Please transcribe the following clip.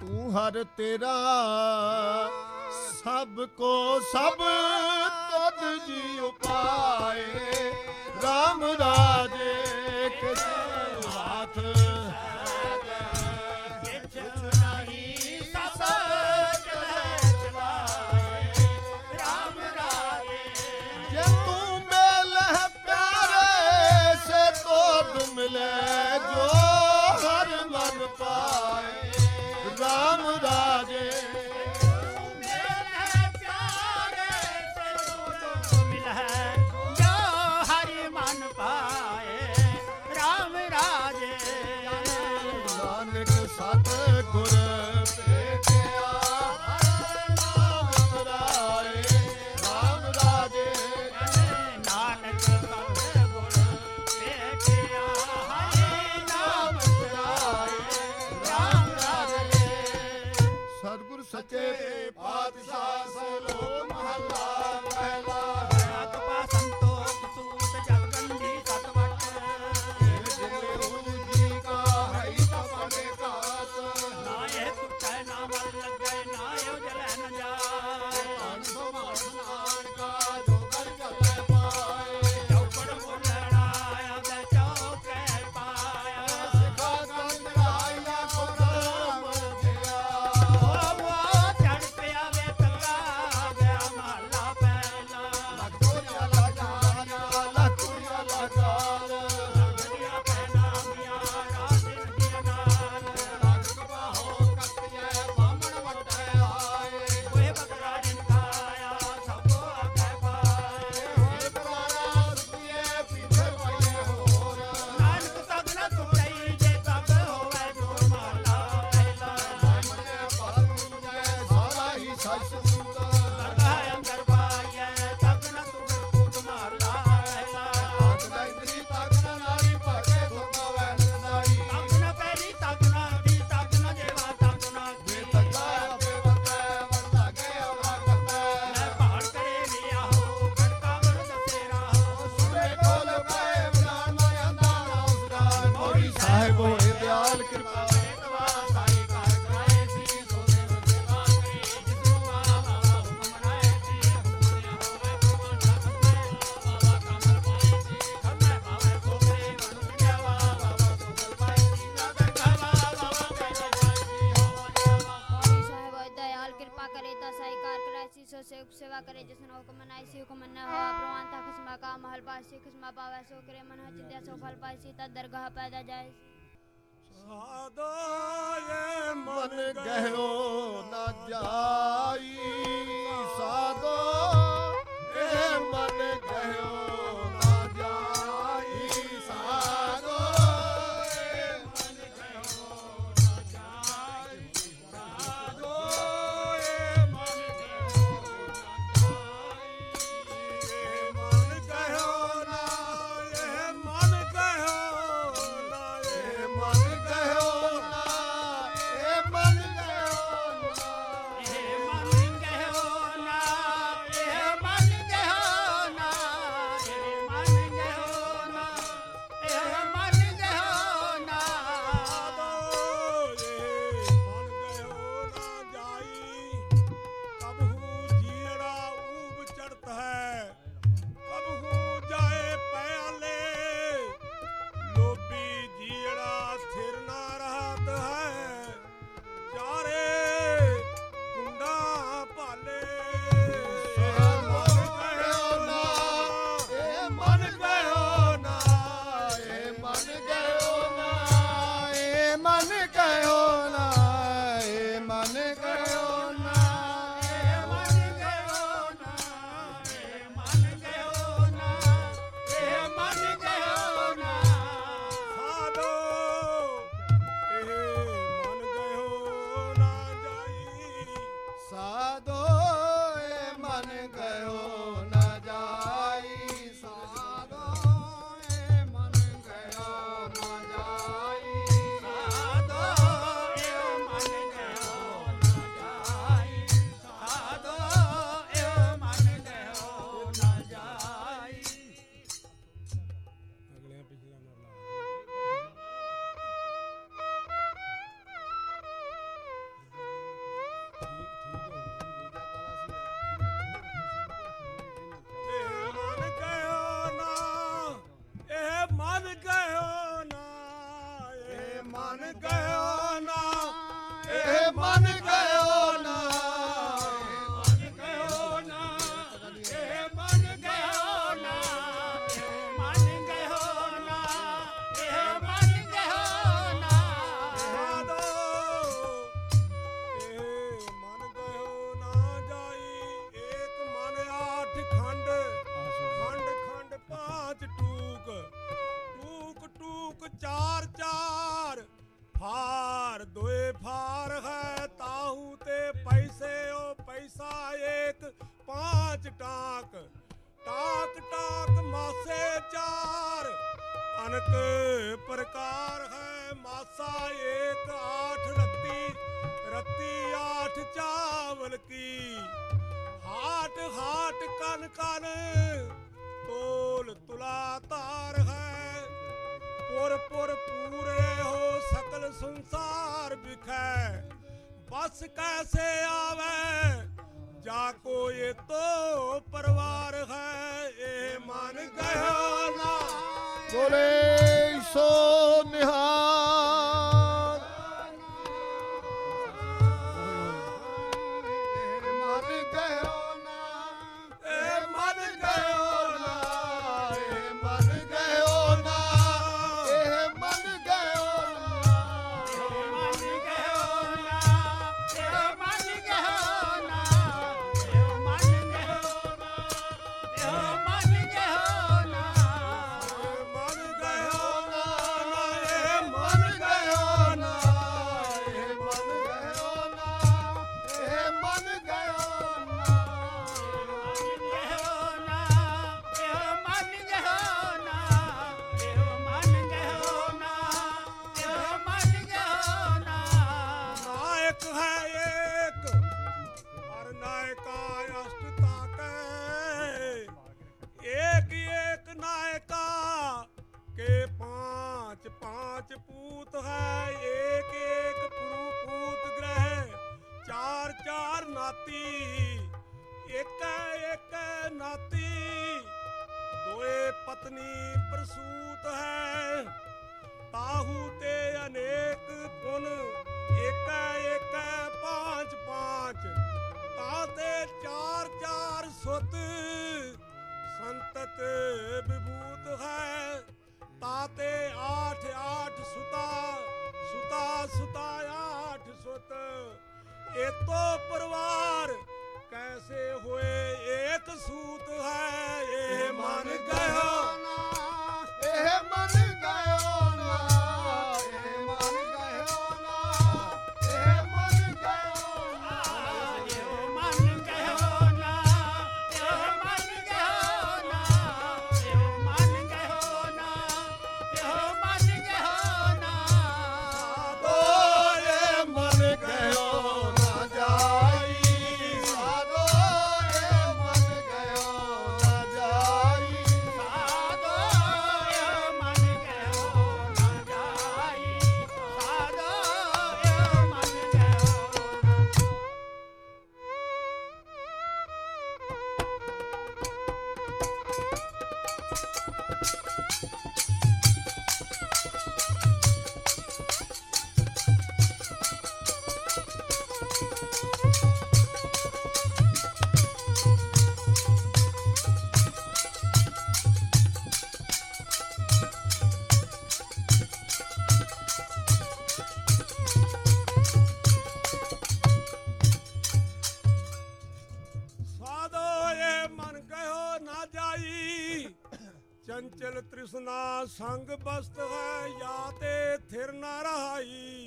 ਤੂੰ ਹਰ ਤੇਰਾ ਸਭ ਕੋ ਸਭ ਤਦ ਜੀ ਉਪਾਏ। ਰਾਮ ਰਾਜੇ ਕਿਸ ਹਾਥ करे जिसन हुक्म नाय सी हुक्म न हो प्रवान ता खसमा का महल पासी खसमा पावै सो करे मन हच दया सो फल पासी ता दरगाह पैदा जाय ਇੱਕ ਪ੍ਰਕਾਰ ਹੈ ਮਾਸਾ ਇੱਕ ਆਠ ਰੱਤੀ ਰੱਤੀ ਆਠ ਚਾਵਲ ਕੀ। ਹਾਟ ਹਾਟ ਕਨ ਕਨ ਤੋਲ ਤੁਲਾ ਤਾਰ ਹੈ। ਪੁਰ ਪੁਰ ਪੂਰੇ ਹੋ ਸਕਲ ਸੰਸਾਰ ਵਿਖੇ। ਬਸ ਕੈਸੇ ਆਵੇ, ਜਾ ਕੋ ਇਹ ਤੋ ਪਰਵਾਰ ਹੈ। ਇਹ ਮਨ ਗਇਆ ਨਾ ਬੋਲੇ। सो निहार के पांच पांच पूत है एक एक पुरु पूत ग्रह चार चार नाती एक एक नाती दोए पत्नी प्रसूत है ताहू ते ਏਤੋ ਪਰਵਾਰ ਕੈਸੇ ਹੋਏ ਏਕ ਸੂਤ ਹੈ ਇਹ ਮਨ ਕਹਿਆ ਚੰਚਲ ਤ੍ਰਿਸ਼ਨਾ ਸੰਗ ਬਸਤ ਹੈ ਜਾਂ ਤੇ ਥਿਰ ਨਾ ਰਹਾਈ।